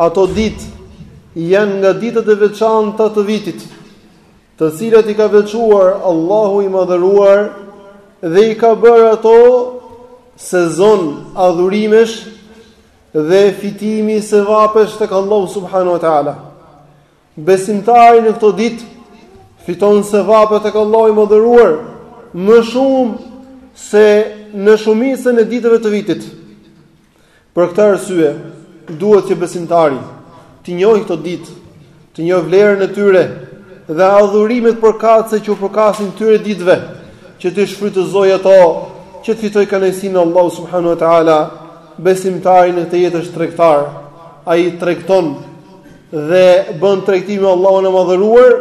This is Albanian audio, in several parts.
Ato ditë janë nga ditët e veçanta të vitit, të cilat i ka veçuar Allahu i madhëruar dhe i ka bërë ato sezon adhurimesh dhe fitimi sevapesh tek Allahu subhanahu ua ta'ala. Besimtari në këto ditë fiton sevape tek Allahu i madhëruar më shumë se në shumicën e ditëve të vitit. Për këtë arsye, duhet që besimtari t'i njohë këto ditë, të njohë vlerën e tyre dhe adhurimet përkatëse që u përkasin këtyre ditëve, që t'i shfrytëzojë ato, që të fitojë kënaqësinë e Allahut subhanahu ua teala. Besimtari në këtë jetë është tregtar, ai tregton dhe bën tregti me Allahun e Madhëruar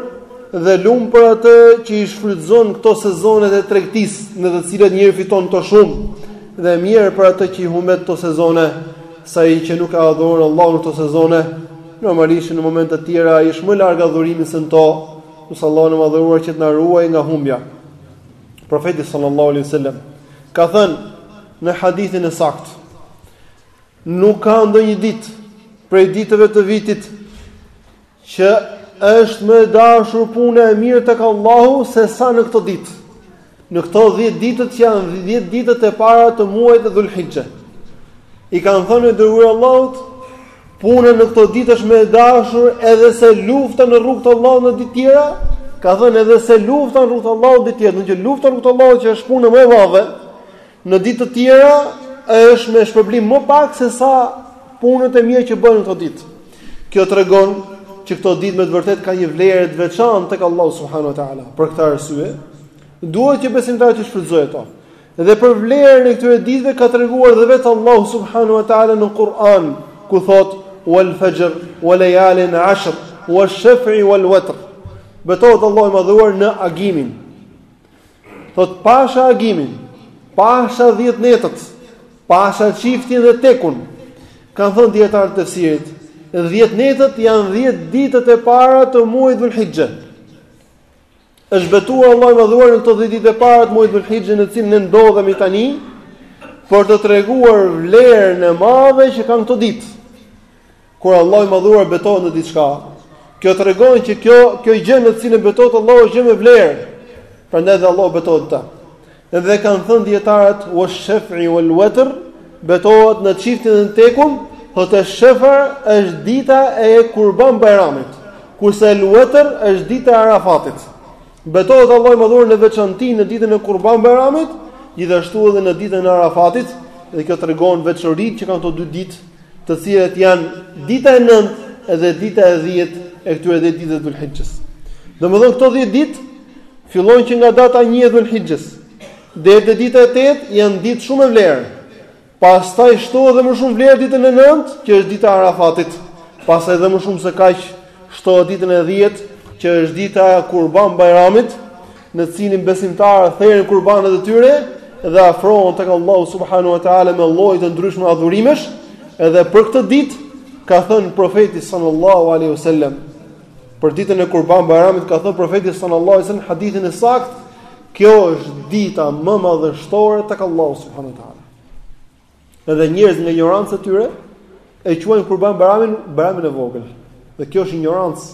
dhe lum për atë që i shfrytëzon këto sezonet e tregtisë në të cilat njeriu fiton shumë dhe mjerë për atë që i humbet këto sezone se ai që nuk e adhuron Allahun këto sezone normalisht në momente të tjera ai është më larg adhurimit se në to lusim Allahun e Madhëruar që të na ruajë nga humbja profeti sallallahu alaihi wasallam ka thënë në hadithin e saktë Nuk ka ndonjë ditë prej ditëve të vitit që është më e dashur puna e mirë tek Allahu se sa në këto ditë. Në këto 10 ditët që janë 10 ditët e para të muajit Dhulhixhe. I kanë thënë o i dërguar i Allahut, puna në këto ditë është më e dashur edhe se lufta në rrugt të Allahut në ditë tjera, ka thënë edhe se lufta në rrugt të Allahut ditë tjera, do të thotë lufta në rrugt të Allahut që është puna më e madhe. Në ditë të tjera është me shpërblim më pak se sa punët e mira që bëhen këto ditë. Kjo tregon që këto ditë me të vërtetë kanë një vlerë të veçantë tek Allahu subhanahu wa taala. Për këtë arsye, duhet që besimtarët t'i shfrytëzojnë ato. Dhe për vlerën e këtyre ditëve ka treguar dhe vetë Allahu subhanahu wa taala në Kur'an, ku thotë: "Wal fajr wa layalin 'ashr wa shaf'i wal watr." Betohet Allahu i madhëruar në agimin, Thotë pasha agimin, pasha 10 netët, pasha çiftin dhe tekun. Kanë thënë dijetarët e tefsirit, 10 netët janë 10 ditët e para të muajit Dhulhixhe. Është betuar Allahu i madhëruar në këto 10 ditë e para të muajit Dhulhixhe në të cilin ne ndodhemi tani për të treguar vlerën e madhe që kanë këto ditë. Kur Allahu i madhëruar betohet në diçka, kjo tregon që kjo kjo gjë në të cilën betohet Allahu është gjë me vlerë. Prandaj dhe Allahu betohet në të. Dhe kanë thënë dijetarët wa shafi wal watr betohet në çiftin dhe në tekun, thotë shafa është dita e kurban bajramit, kurse al watr është dita e arafatit. Betohet Allahu i Madhëruar në veçanti në ditën e Kurban Bajramit, gjithashtu edhe në ditën e Arafatit, dhe kjo tregon veçoritë që kanë këto dy ditë, të cilat janë dita e 9 dhe dita e 10 e këtyre 10 ditëve të Dhulhijhes. Domethënë këto 10 ditë fillojnë që nga data 1 e Dhulhijhes deri te dita e 8 janë ditë shumë me vlerë. Pastaj shtohet edhe më shumë vlerë ditën e nëntë, që është dita e Arafatit. Pastaj edhe më shumë se kaq shtohet ditën e dhjetë, që është dita e Kurban Bajramit, në të cilin besimtarët therin kurbanet e tyre dhe afrohen tek Allahu subhanahu wa taala me lloje të ndryshme adhurimesh, edhe për këtë ditë ka thënë profeti sallallahu alaihi wasallam për ditën e Kurban Bajramit ka thënë profeti sallallahu alaihi wasallam hadithin e saktë Kjo është dita më madhështore tek Allahu subhanahu wa taala. Edhe njerëzit nga injoranca e tyre e quajnë kurban baramin, baramin e vogël. Dhe kjo është injorancë,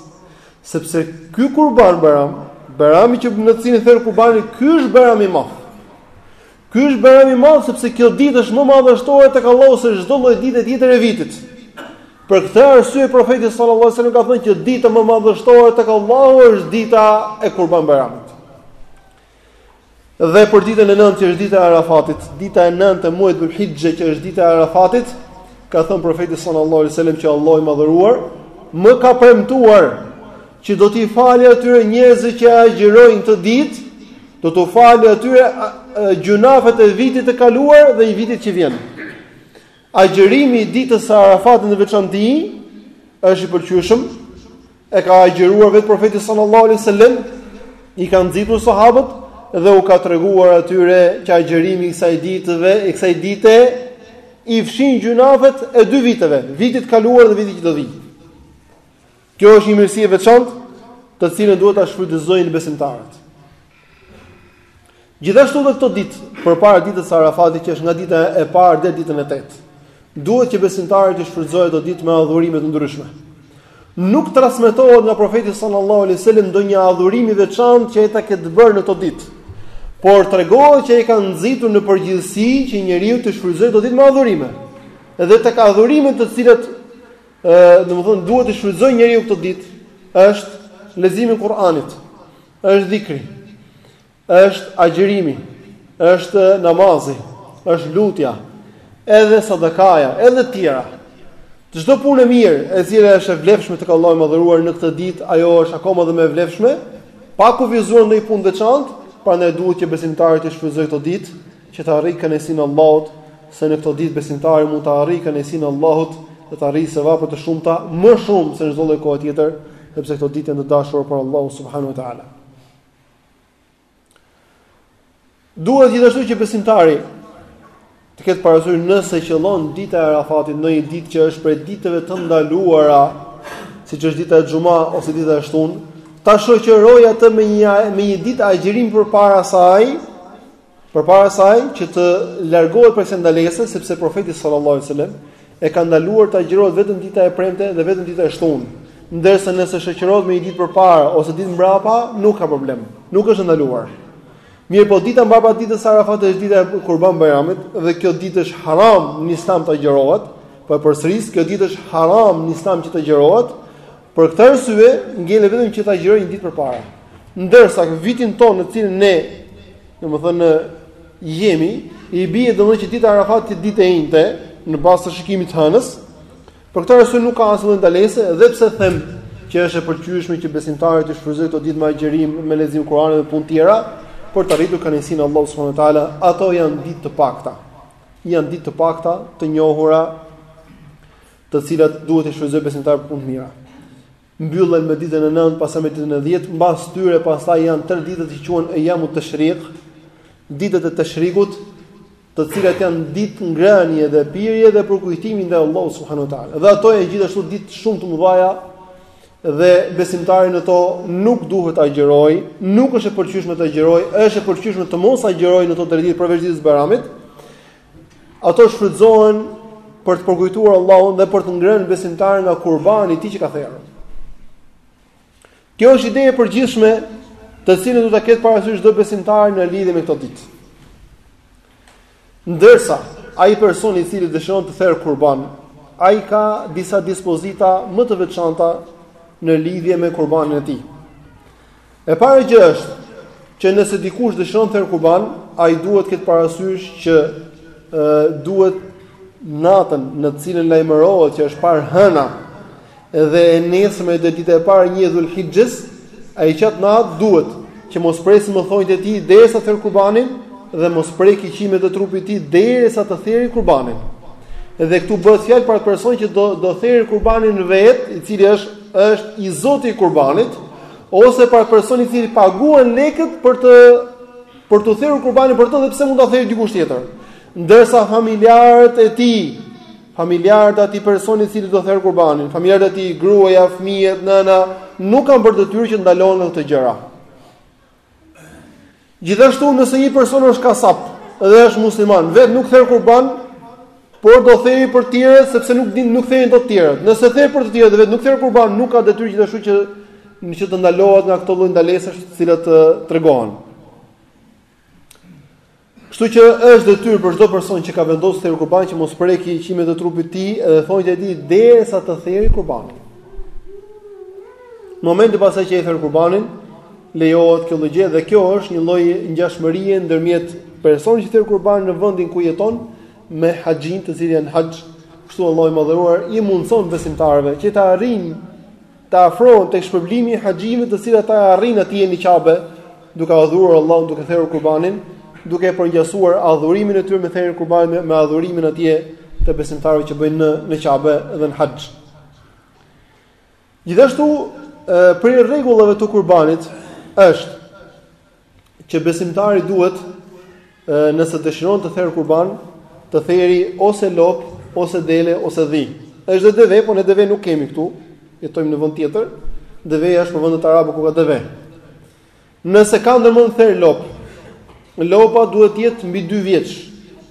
sepse ky kurban baram, barami që në cilin theret kurbani, ky është baram i madh. Ky është Bajram i madh sepse kjo ditë është më madhështore tek Allahu se çdo lloj dite tjetër e vitit. Për këtë arsye profeti sallallahu alajhi wasallam ka thënë që dita më madhështore tek Allahu është dita e Kurban Bajramit. Dhe për ditën e 9 që është dita e Arafatit, dita e 9 e muajit Dhulhijhe që është dita e Arafatit, ka thënë profeti sallallahu alajhi wasallam që Allahu i madhëruar më ka premtuar që do t'i falë atyre njerëzve që e agjërojnë këtë ditë, do t'u falë atyre gjynahet e vitit të kaluar dhe i vitit që vjen. Agjërimi i ditës së Arafatit në veçanti është i pëlqyeshëm. E ka agjëruar vetë profeti sallallahu alaihi wasallam, i ka nxitur sahabët dhe u ka treguar atyre që agjërimi i kësaj ditëve, i kësaj dite i fshin gjynahet e dy viteve, vitit të kaluar dhe vitit që do vijë. Kjo është një mirësi e veçantë, të cilën duhet ta shfrytëzojnë besimtarët. Gjithashtu edhe këto ditë, përpara ditës së Arafatit që është nga dita e parë deri ditën e 8, duhet që besimtarët të shfrytëzojnë ato ditë me adhurime të ndryshme. Nuk transmetohet nga profeti sallallahu alaihi wasallam ndonjë adhurim i veçantë që ai ta ketë bërë në këto ditë. Por tregohet që ai ka nxitur në përgjithësi që njeriu të shfrytëzojë ato ditë me adhurime. Dhe tek adhurimet të cilat Ë, domethënë duhet t'i shfrytëzojë njeriu këto ditë, është leximi i Kur'anit, është dhikri, është agjërimi, është namazi, është lutja, edhe sadakaja, edhe të tjera. Çdo punë e mirë, e cila është e vlefshme tek Allahu i Madhëruar në këtë ditë, ajo është akoma dhe më e vlefshme, pa kufizuar ndonjë punë të veçantë, prandaj duhet që besimtarët të shfrytëzojnë këto ditë që të arrijë kënaqësinë e Allahut, se në këto ditë besimtari mund të arrijë kënaqësinë e Allahut, dhe të arrijë sevape të shumta, më shumë se në çdo lloj kohe tjetër, sepse këto ditë janë të dashura për Allahun subhanahu wa taala. Duhet gjithashtu që besimtari të ketë parasysh nëse qëllon dita e Arafatit në një ditë që është prej ditëve të ndaluara, siç është dita e Xhuma ose dita e Shtunë, ta shoqërojë atë me një me një ditë agjërim përpara saj, Përpara saj që të largohet prej kësaj ndalese, sepse profeti sallallahu alajhi wasallam e ka ndaluar të agjërohet vetëm dita e premte dhe vetëm dita e shtunë, ndërsa nëse shoqërohet me një ditë përpara ose ditë mbrapa, nuk ka problem, nuk është ndaluar. Mirëpo dita mbrapa ditës së Arafatit është dita e Kurban Bajramit dhe kjo ditë është haram në Islam të agjërohet, po e përsëris, kjo ditë është haram në Islam që të agjërohet, Për këtë arsye, ngelet vetëm që ta agjëroj një ditë përpara. Ndërsa në vitin tonë në të cilin ne, domethënë jemi, i bie domethënë që dita e Arafatit është ditë e enjte në bazë të shikimit të hënës. Për këtë arsye nuk ka asnjë ndalesë, edhe pse them që është e pëlqyeshme që besimtari t'i shfrytëzojë këto ditë me agjërim, me lexim Kur'ani dhe punë tjera, për të arritur kënaqësinë e Allahut subhanahu wa taala, ato janë ditë të pakta. Janë ditë të pakta të njohura të cilat duhet t'i shfrytëzojë besimtari për punë të mira. Mbyllen me ditën e 9, pastaj me ditën e 10, mbas tyre pastaj janë tre ditët që quhen Ejamut Teshrik, ditët e Teshrikut, të cilat janë ditë ngrënie dhe pirje dhe përkujtimi ndaj Allahut subhanahu wa taala. Dhe ato janë gjithashtu ditë shumë të mëdhaja dhe besimtari në to nuk duhet të agjëroj, nuk është e pëlqyeshme të agjëroj, është e pëlqyeshme të mos agjëroj në këto tre ditë përveç ditës së Bajramit. Ato shfrytëzohen për të përkujtuar Allahun dhe për të ngrënë besimtari nga kurbani i tij që ka therë. Kjo është ideja e përgjithshme, të cilën duhet ta ketë parasysh çdo besimtar në lidhje me këto ditë. Ndërsa ai person i cili dëshiron të therë kurban, ai ka disa dispozita më të veçanta në lidhje me kurbanin e tij. E para gjë është që nëse dikush dëshiron të therë kurban, ai duhet të ketë parasysh që ë duhet natën në të cilën lajmërohet që është parë hëna dhe e nesërmja është dita e parë një dhul hixhes, ai qatë natë duhet që mos presi më thonjtë e tij derisa të theri kurbanin dhe mos preki qimet e trupit të tij derisa të theri kurbanin. Dhe këtu bëhet fjalë për atë person që do do theri kurbanin vetë, i cili është është i zoti i kurbanit, Ose për atë person i cili paguan lekët për të për të therur kurbanin për të dhe pse mund ta therë dikush tjetër. Ndërsa familjarët e tij, familjarët e atij personi i cili do therë kurbanin, familjarët e tij, gruaja, fëmijët, nëna, nuk kanë për detyrë që të ndalohen nga këto gjëra. Gjithashtu nëse një person është kasap dhe është musliman, vetë nuk ther kurban, por do theri për të tjerët sepse nuk din, nuk therin dot të tjerët. Nëse ther për të tjerët dhe vetë nuk ther kurban, nuk ka detyrë gjithashtu që në që të ndalohet nga këto lloj ndalesesh të cilat tregohen. Kështu që është detyrë për çdo person që ka vendosur të therë kurban që mos preki qimet e trupit të tij dhe thonjtë e tij derisa të theri kurbanin. Në momentin pastaj që e ther kurbanin, lejohet kjo lloj gjëje dhe kjo është një lloj ngjashmërie ndërmjet personit që ther kurbanin në vendin ku jeton me haxhin i cili është në haxh, kështu Allahu i madhëruar i mundson besimtarëve që ta arrijnë të afrohen tek shpërblimi i haxhive të cilat ata arrijnë atje në Qabe, duke adhuruar Allahun, duke therur kurbanin, duke e përngjasuar adhurimin e tyre me therjen e kurbanit me adhurimin atje të besimtarëve që bëjnë në në Qabe dhe në haxh. Gjithashtu, prej rregullave të kurbanit është që besimtari duhet nëse dëshiron të therë kurban, të theri ose lopë, ose dele, ose dhi. Është dhe deve, por ne deve nuk kemi këtu. Jetojmë në vend tjetër. Deveja është në vendet arabe ku ka deve. Nëse ka ndërmend të therë lopë, lopa duhet të jetë mbi 2 vjeç,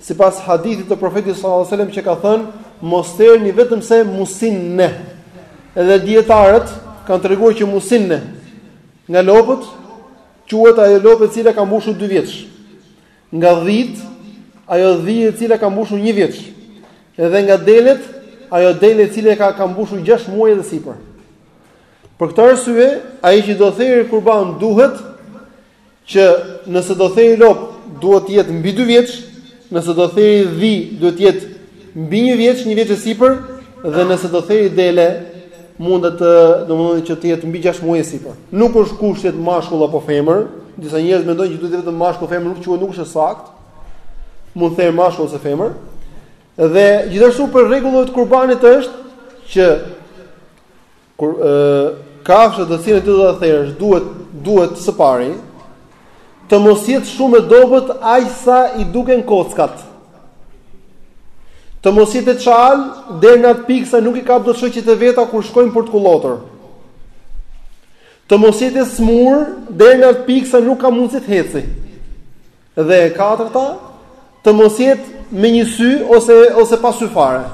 sipas hadithit të profetit sallallahu alajhi wasallam që ka thënë mos therni vetëm se musinne. Edhe dijetarët kanë treguar që musinne Nga lopët, quhet ajo lopë e cila ka mbushur dy vjeç. Nga dhitë, ajo dhi e cila ka mbushur një vjeç. Edhe nga delet, ajo dele e cila ka ka mbushur 6 muaj dhe sipër. Për këtë arsye, ai që do theri kurban duhet që nëse do theri lopë, duhet të jetë mbi 2 vjeç, Nëse do theri dhi, duhet të jetë mbi një vjeç, një vjeç e sipër, dhe nëse do theri dele, mund të, domethënë që të jetë mbi 6 muaj e sipër. Nuk është kusht të jetë mashkull apo femër, disa njerëz mendojnë që duhet të jetë vetëm mashkull, femër nuk quhet, nuk është e saktë. Mund të therë mashkull ose femër. Dhe gjithashtu prej rregullave të kurbanit është që Kjo kafshë të cilën ti do ta therësh, duhet duhet së pari të mos jetë shumë e dobët aq sa i duken kockat. Të mos jetë e çalë deri në atë pikë sa nuk i kap dot shoqet e veta kur shkojnë për të kullotur. Të mos jetë e smurë deri në atë pikë sa nuk ka mundësi të heci. Dhe e katërta, të mos jetë me një sy ose ose pa sy fare.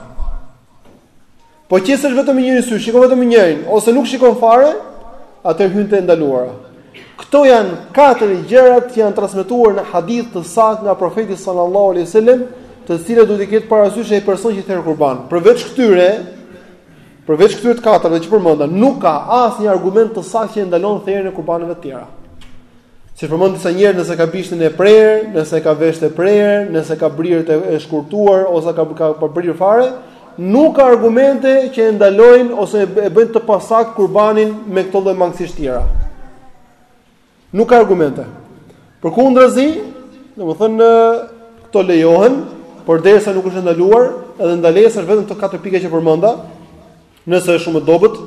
Po qe sheh vetëm me njërin sy, shikon vetëm me njërin ose nuk shikon fare, atëherë hyn te të ndaluarat. Këto janë katër gjëra që janë transmetuar në hadith të saktë nga profeti sallallahu alejhi dhe sellem, të cilat duhet të ketë parasysh ai person që ther kurban. Përveç këtyre, përveç këtyre të katërve që përmenda, nuk ka asnjë argument të saktë që e ndalon therjen e kurbanëve të tjera. Si përmendin disa njerëz nëse ka bishtin e prerë, nëse ka veshët e prerë, nëse ka brirët e shkurtuar ose ka ka pa brirë fare, Nuk ka argumente që e ndalojnë ose e bëjnë të pasaktë kurbanin me këto lloj mangësish të tjera. Nuk ka argumente. Përkundrazi, domethënë këto lejohen, por derisa nuk është ndaluar, edhe ndalesa është vetëm këto katër pika që përmenda, nëse është shumë e dobët,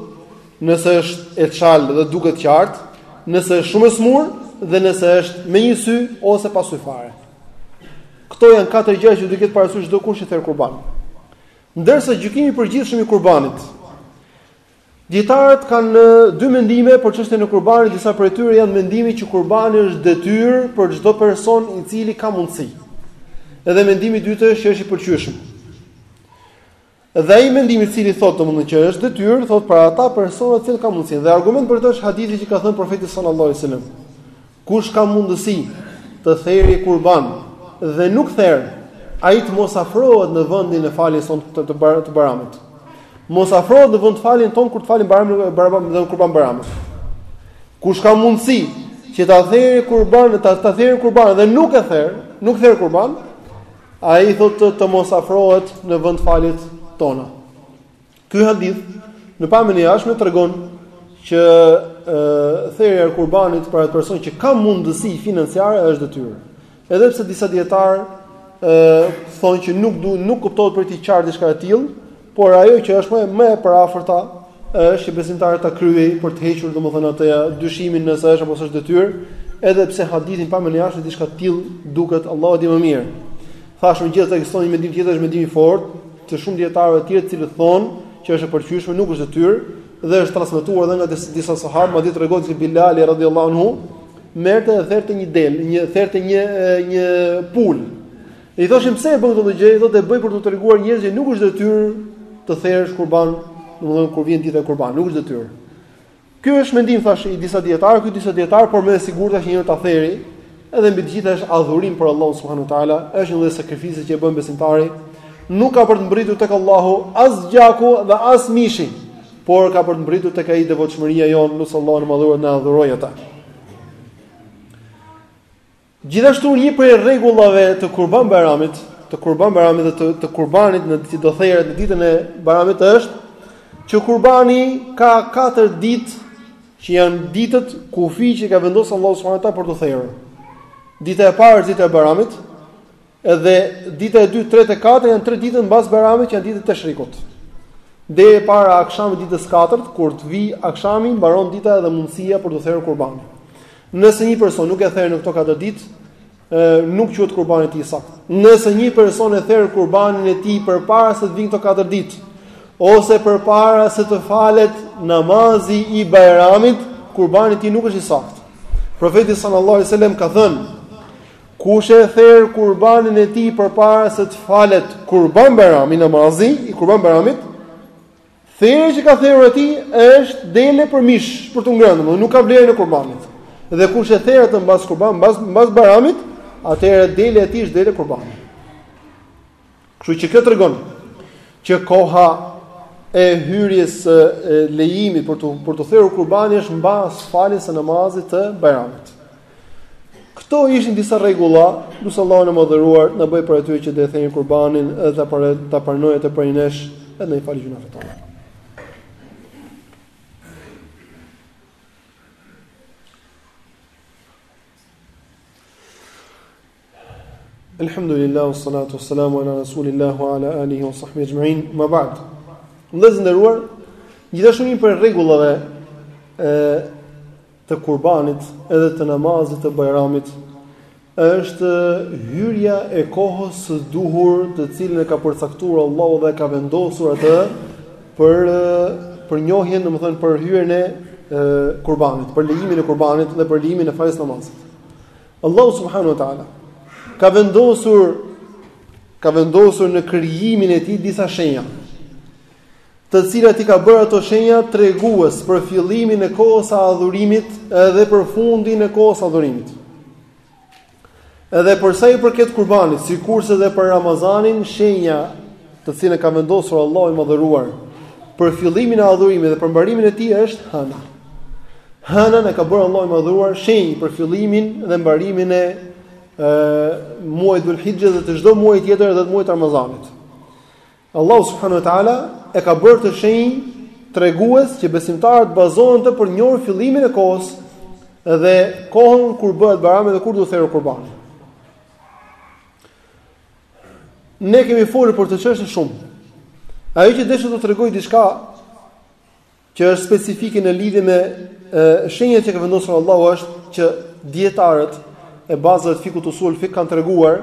nëse është e çalë dhe duket qartë, nëse është shumë e smur dhe nëse është me një sy ose pa sy fare. Këto janë katër gjëra që duhet t'i ketë parasysh çdokush që ther kurban. Ndërsa gjykimi i përgjithshëm i kurbanit. Dietarët kanë dy mendime për çështjen e kurbanit, disa prej tyre janë të mendimit që kurbani është detyrë për çdo person i cili ka mundësi. Edhe mendimi i dytë është që është i pëlqyeshëm. Dhe ai mendimi i cili thotë domethënë që është detyrë, thotë për ata persona të cilët kanë mundësi. Dhe argument për këtë është hadithi që ka thënë profeti sallallahu alajhi wasallam. Kush ka mundësi të therë kurban dhe nuk therë, ai të mos afrohet në vendin e faljes sonë të të, bar, të bajramit. Mos afrohet në vendfaljen tonë kur të falim bajramin e bajramin e kurban bajramit. Kush ka mundësi që ta therë kurban, ta ta therë kurban dhe nuk e therë, nuk therë kurban, Ai thotë të mos afrohet në vendfaljet tona. Ky hadith në pamjen e jashtme tregon që therja e kurbanit për atë person që ka mundësi financiare është detyrë. Edhe pse disa dijetarë thonë që nuk duhet nuk kuptohet prej tij qartë diçka e tillë, Por ajo që është më më e përafërta është që besimtari ta kryejë për të hequr domethënë atë dyshimin nëse është apo s'është detyrë, edhe pse hadithi në pamjen e jashtme diçka e tillë duket Allahu e di më mirë. Thashë megjithatë ekziston mendimi tjetër është mendim i fortë të shumë dietarëve të tjerë të cilët thonë që është e pëlqyeshme, nuk është detyrë dhe është transmetuar edhe nga disa sahabë, madje tregohet se Bilali radhiyallahu anhu merrte dhe therte një gjel, një therte një një pulë. Dhe i thoshin pse e bën këtë gjë, i thotë e bëj për t'u treguar njerëzve nuk është detyrë të therësh kurban, domethënë kur vjen dita e kurban, nuk është detyrë. Ky është mendim thashë i disa dijetarëve, ky disa dijetarë, por më e sigurt është njeriu ta theri, edhe mbi të gjitha është adhurim për Allahun subhanuhu teala, është një lloj sakrifice që e bën besimtari, nuk ka për të mbritur tek Allahu as gjaku dhe as mishi, por ka për të mbritur tek ai devotshmëria jonë, nëse Allahu më dhuron na adhurojë ata. Gjithashtu një prej rregullave të Kurban Bajramit, të Kurban Bajramit dhe të, të Kurbanit në ditë do theret në ditën e Bajramit është që Kurbani ka 4 ditë që janë ditët kufi që i ka vendosur Allahu subhanahu wa taala për të therën. Dita e parë është dita e Bajramit, Edhe dita e dytë, tretë e katërt janë tre ditë mbas Bajramit që janë ditët e teshrikut. Deri para akshamit ditës katërt, kur të vi akshami, mbaron dita edhe mundësia për t'u therë kurbani. Nëse një person nuk e ther në këto katër ditë, nuk quhet kurbani i tij i saktë. Nëse një person e ther kurbanin e tij përpara se të vinë këto katër ditë, ose përpara se të falet namazi i Bajramit, kurbani i tij nuk është i saktë. Profeti sallallahu alajhi wasallam ka thënë: Kush e ther kurbanin e tij përpara se të falet kurban Bajrami namazi i kurban Bajramit, therja që ka therur ai është dele për mish, për t'u ngrënë, domethënë nuk ka vlerën e kurbanit. Dhe kush e ther atë mbas kurban, mbas mbas Bajramit, atëherë dele e tij është dele kurbani. Kështu që kjo tregon që koha e hyrjes së lejimit për të për t'u therur kurbani është mbas faljes së namazit të Bajramit. Këto ishin disa rregulla, lus Allahun e Madhëruar na bëj prej atyre që të therin kurbanin edhe ta parë ta pranojë atë prej nesh edhe na falë gjynahet tona. Elhamdulillah, u salatu, u salamu ala rasulillah, u ala alihi, u sahbihi exhmain, ema ba'd. Vëllezër të nderuar, gjithashtu një prej rregullave e, të kurbanit edhe të namazit të bajramit, është hyrja e kohës së duhur të cilën e ka përcaktuar Allahu dhe e ka vendosur atë për për njohjen, domethënë për hyrjen e kurbanit, për lejimin e kurbanit dhe për lejimin e faljes të namazit. Allahu subhanahu wa taala ka vendosur ka vendosur në krijimin e tij disa shenja, të cilat i ka bërë ato shenja tregues për fillimin e kohës së adhurimit dhe për fundin e kohës së adhurimit. Edhe për sa i përket kurbanit, sikurse edhe për Ramazanin, shenja të cilën e ka vendosur Allahu i Madhëruar për fillimin e adhurimit dhe për mbarimin e tij është hëna. Hënën e ka bërë Allahu i Madhëruar shenjë për fillimin dhe mbarimin e muajit Dhulhixhe dhe të çdo muaji tjetër edhe të muajit Ramazanit. Allahu subhanahu wa taala e ka bërë atë shenjë tregues që besimtarët bazohen te për njohur fillimin e kohës dhe kohën kur bëhet Bajrami dhe kur do therur kurbani. Ne kemi folur për këtë çështje shumë. Ajo që desha t'ju tregoj diçka që është specifike në lidhje me shenjat që ka vendosur Allahu është që dietarët e bazave të fikhut usul fikh kanë treguar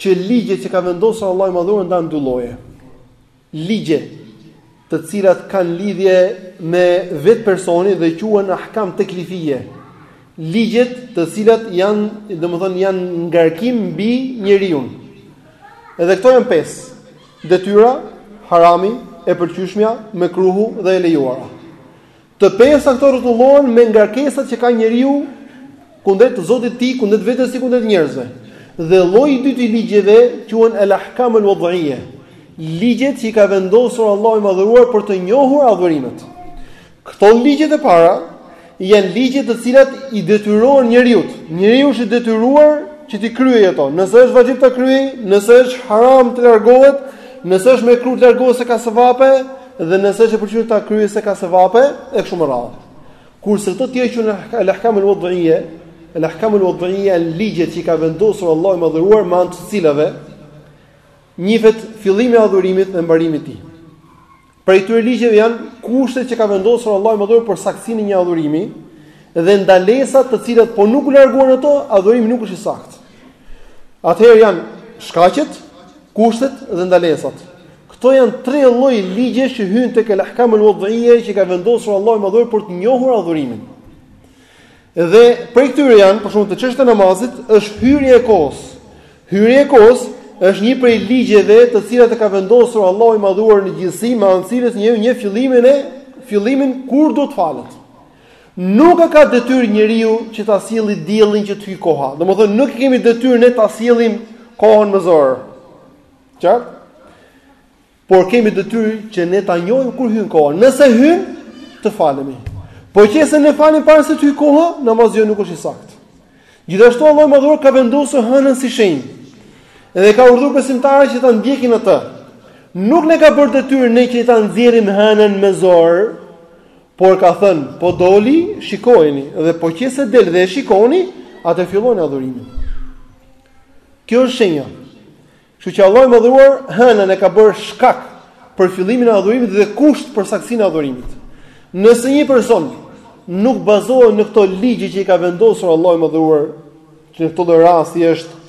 që ligjet që ka vendosur Allahu i Madhëruar ndahen dy lloje. ligje të cilat kanë lidhje me vetë personin dhe quhen ahkam teklifie. Ligjet të cilat janë, domethënë janë ngarkim mbi njeriun. Edhe këto janë pesë. Detyra, harami, e pëlqyeshmja, mekruhu dhe e lejuara. Të pesa këto rrotullohen me ngarkesat që ka njeriu kundrejt Zotit të tij, kundrejt vetes, kundrejt njerëzve. Dhe lloji i dytë i ligjeve quhen al ahkam al wad'iyya, ligjet që i ka vendosur Allahu i madhëruar për të njohur adhurimet. Këto ligjet e para janë ligje të cilat i detyrohen njeriut. Njeriu është i detyruar që t'i kryejë ato. Nëse është vaxhib ta kryejë, nëse është haram të largohet, nëse është mekruh të largohet se ka sevape, Dhe nëse është e pëlqyer ta kryejë se ka sevape e kështu me radhë. Kurse këto të tjerat quhen al-ahkam al-wad'iyya, al-ahkam al-wad'iyya janë ligjet që i ka vendosur Allahu i madhëruar me anë të cilave njihet fillimi i adhurimit dhe mbarimi i tij. Prej këtyre ligjeve janë kushtet që ka vendosur Allahu i madhëruar për saktësinë e një adhurimi dhe ndalesat të cilat po nuk u larguan ato, adhurimi nuk është i saktë. Atëherë janë shkaqet, kushtet dhe ndalesat. Këto janë tre lloj ligjesh që hyjnë tek el ahkam el wad'iyya që ka vendosur Allahu i Madhëruar për të njohur adhurimin. Dhe prej këtyre janë, për shembull te çështja e namazit, është hyrja e kohës. Hyrja e kohës është një prej ligjeve të cilat e ka vendosur Allahu i Madhëruar në gjithësi, me anë të cilës njeriu njeh fillimin kur do të falet. Nuk e ka detyrë njeriu që ta sjellë diellin që të hyjë koha. Domethënë nuk e kemi detyrë ne ta sjellim kohën me zor. Qartë? Por kemi detyrë që ne ta njohim kur hyn koha. Nëse hyn, të falemi. Po qe se ne falemi para se të hyjë koha, namazi jonë nuk është i saktë. Gjithashtu Allahu i Madhëruar ka vendosur hënën si shenjë. Dhe ka urdhëruar besimtarët që ta ndjekin atë. Nuk na ka bërë detyrë ne që ta nxjerrim hënën me zor, por ka thënë, po doli, shikojeni dhe po qe se del dhe e shikoni, atëherë filloni adhurimin. Kjo është shenja. Kështu që Allahu i Madhëruar hënën e ka bërë shkak për fillimin e adhurimit dhe kusht për saktësinë e adhurimit. Nëse një person nuk bazohet në këto ligje që i ka vendosur Allahu i Madhëruar, që në këtë lloj rasti është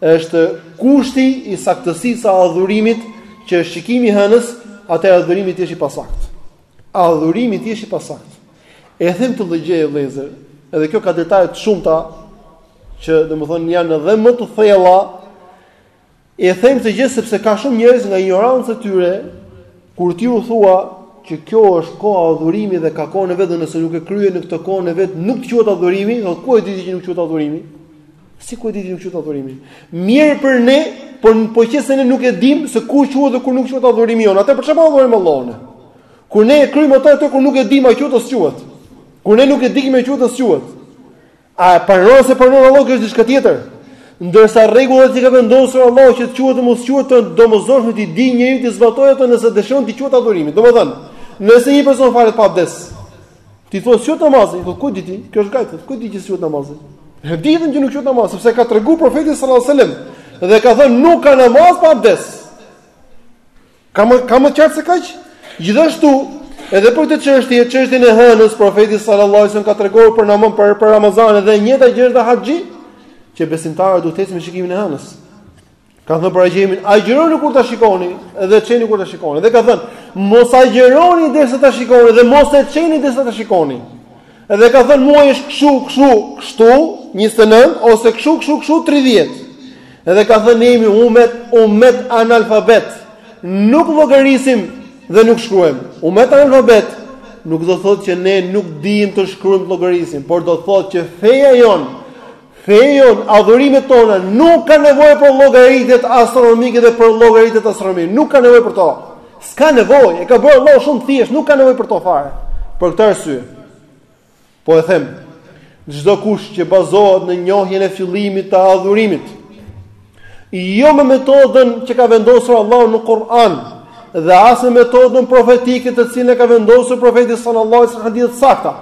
është kushti i saktësisë së adhurimit, që është shikimi i hënës, atëherë adhurimi i tij është i pasaktë. Adhurimi i tij është i pasaktë. E them këtë gjë vëllezër, edhe kjo ka detaje të shumta që domethënë janë edhe më të thella e them këtë gjë sepse ka shumë njerëz nga injoranca e tyre kur ti u thua që kjo është koha e adhurimit dhe ka kohën e vet dhe nëse nuk e kryen në këtë kohën e vet nuk quhet adhurimi, thotë ku e di ti që nuk quhet adhurimi? Si ku e di ti që nuk quhet adhurimi? Mirë pra, në qoftë se ne nuk e dimë se ku quhet dhe ku nuk quhet adhurimi jonë, atëherë për çfarë po adhurojmë Allahun? Kur ne e kryjmë ato ato kur nuk e dimë a quhet a s'quhet. Kur ne nuk e dimë a quhet a s'quhet. A e pranon s'e pranon Allahu kjo është diçka tjetër? Ndërsa rregullat që ka vendosur Allahu që të quhet të mos quhet janë të domosdoshme t'i dijë njeriu t'i zbatojë ato nëse dëshiron t'i quhet adhurimi. Domethënë, nëse një person falet pa abdes, ti thua s'quhet namazi, ku e di ti? Kjo është gajb, ku e di që s'quhet namazi? E di ti që nuk quhet namaz, sepse ka treguar profeti sallallahu alajhi wasallam dhe ka thënë nuk ka namaz pa abdes. Ka më, ka më qartë se kaq? Gjithashtu, edhe për këtë çështje, çështjen e hënës, profeti sallallahu alajhi wasallam ka treguar për namaz për, për Ramazan dhe e njëjta gjë është haxhi, që besimtarët duhet të ecin me shikimin e hënës. Ka thënë për agjërimin, agjëroni kur ta shikoni dhe çeleni kur ta shikoni. Dhe ka thënë, mos agjëroni derisa ta shikoni dhe mos e çelni derisa ta shikoni. Dhe ka thënë muaji është kshu, kshu, kështu, 29, ose kshu, kshu, kshu, 30. Dhe ka thënë ne jemi umet, umet analfabet, nuk llogarisim dhe nuk shkruem. Umet analfabet, nuk do thotë që ne nuk dijmë të shkruem të llogarisim, por do thot që feja jonë, Feja jonë, adhurimet tona nuk kanë nevojë për llogaritjet astronomike dhe për llogaritjet astronomike, nuk kanë nevojë për to. S'ka nevojë, e ka bërë Allahu shumë thjesht, nuk ka nevojë për to fare. Për këtë arsye, po e them, çdo kush që bazohet në njohjen e fillimit të adhurimit, Jo me metodën që ka vendosur Allahu në Kur'an dhe as me metodën profetike të cilën e ka vendosur profeti sallallahu alaihi wasallam të sakta.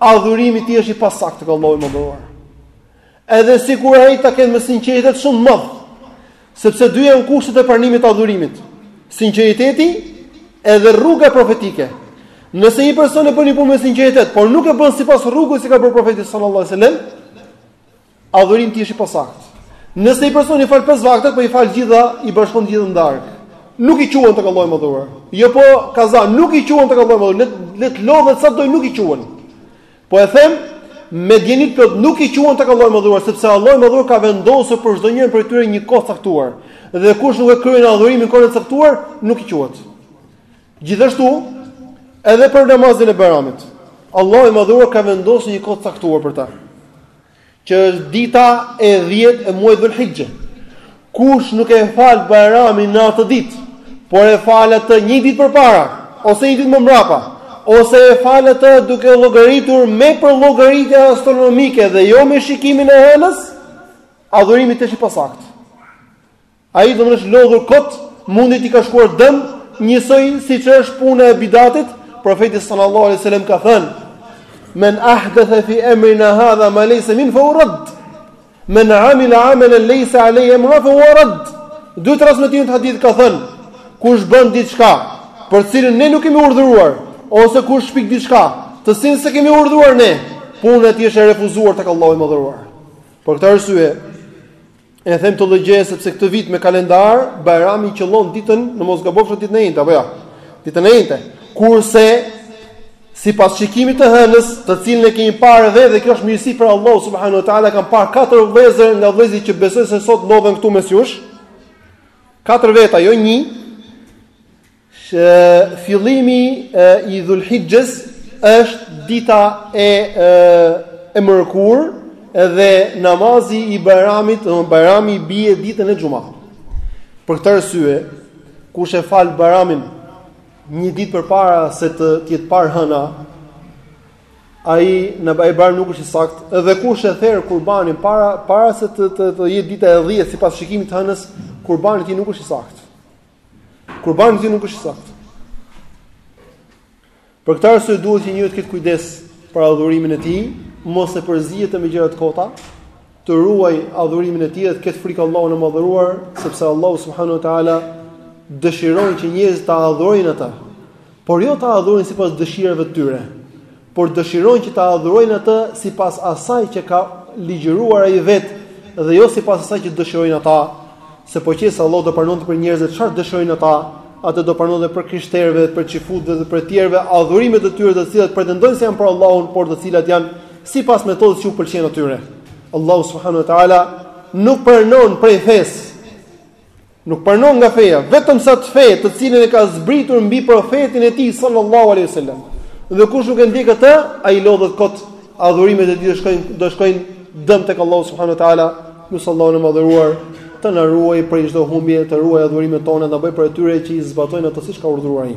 Adhurimi i tij është i pasaktë tek Allahu i madhëruar. Edhe sikur ai ta ketë me sinqeritet shumë të madh, sepse dy janë kushtet e pranimit të adhurimit. Sinqeriteti edhe rruga profetike. Nëse një person e bën një punë me sinqeritet, por nuk e bën sipas rrugës që ka bërë profeti sallallahu alajhi wasallam, Adhurimi i tij është i pasaktë. Nëse një person i fal pesë vaktet, po i fal të gjitha, i bashkon të gjitha në darkë. Nuk i quhen tek Allahu i madhëruar. Jo po kaza, nuk i quhen tek Allahu i madhëruar. Le të lodhet sa të dojë nuk i quhen. Po e them me dijeni të plotë nuk i quhen tek Allahu i madhëruar, sepse Allahu i madhëruar ka vendosur për çdo një prej tyre një kohë të caktuar. Dhe kush nuk e kryen adhurimin në kohën e caktuar, nuk i quhet. Gjithashtu, edhe për namazin e Bajramit. Allahu i madhëruar ka vendosur një kohë të caktuar për ta. që është dita e dhjetë e muajit Dhul-Hixhe. Kush nuk e fal Bajramin në atë ditë, por e fal atë një ditë përpara ose një ditë më mbrapa, ose e fal atë duke llogaritur me përllogaritje astronomike dhe jo me shikimin e hënës, adhurimi i tij është i pasaktë. Ai domethënë është lodhur kot, mundi i tij ka shkuar dëm, njësoj siç është puna e bidatit, profeti sallallahu alaihi wasallam ka thënë: "Men ahdatha fi amrina hadha ma laysa minhu fahuwa radd. Men amila amalan laysa alayhi amruna fahuwa radd." Dy transmetime të hadithit ka thënë: Kush bën diçka për të cilën ne nuk kemi urdhëruar, ose kush shpik diçka të cilën s'e kemi urdhëruar ne, puna e tij është e refuzuar tek Allahu i Madhëruar. Për këtë arsye, E them këtë gjë sepse këtë vit me kalendar Bajrami qëllon ditën në mos gabofsha ditën e enjte apo jo. Ja, ditën e enjte. Kurse sipas shikimit të hënës, të cilin e kemi parë vetë dhe kjo është mirësi prej Allahut subhanahu wa taala, e kanë parë katër vëllezër nga vëllezërit që besoj se sot ndodhen këtu mes jush. Katër veta, jo një. Që fillimi i Dhul-Hixhes është dita e, e mërkurë dhe namazi i bajramit, dhe bajrami i bie ditën e xhuma. Për këtë arsye, kush e fal bajramin një ditë përpara se të jetë parë hëna, ai bajram nuk është i saktë, edhe kush e ther kurbanin para, para se të, të, të jetë dita e dhjetë, sipas shikimit të hënës, kurbani i tij nuk është i saktë. Kurbani i tij nuk është i saktë. Për këtë arsye duhet që njeriu të ketë kujdes për adhurimin e tij, mos e përziejë me gjëra të kota, të ruajë adhurimin e tij dhe të ketë frikë Allahun e madhëruar, sepse Allahu subhanahu wa taala dëshiron që njerëzit ta adhurojnë atë. Por jo ta adhurojnë sipas dëshirave të tyre, por dëshiron që ta adhurojnë atë sipas asaj që ka ligjëruar ai vetë dhe jo sipas asaj që dëshirojnë ata, se po qe se Allahu do pranonte prej njerëzve çfarë dëshirojnë ata, atëherë do pranonte prej krishterëve, prej çifutëve dhe prej të tjerëve adhurimet e tyre të cilat pretendojnë se janë për Allahun, por të cilat janë sipas metodës që u pëlqen atyre. Allahu subhanahu wa taala nuk pranon prej fesë Nuk pranon nga feja vetëm se atë fe të cilën e ka zbritur mbi profetin e tij sallallahu alaihi wasallam. Dhe kush nuk e ndjek këtë, ai lodhet kot. Adhurimet e tij do shkojnë do shkojnë dëm tek Allahu subhanahu wa taala. Lus Allahun e madhëruar të na ruajë prej çdo humbje, të ruajë adhurimet tona, na bëjë prej atyre që i zbatojnë ato siç ka urdhëruar ai.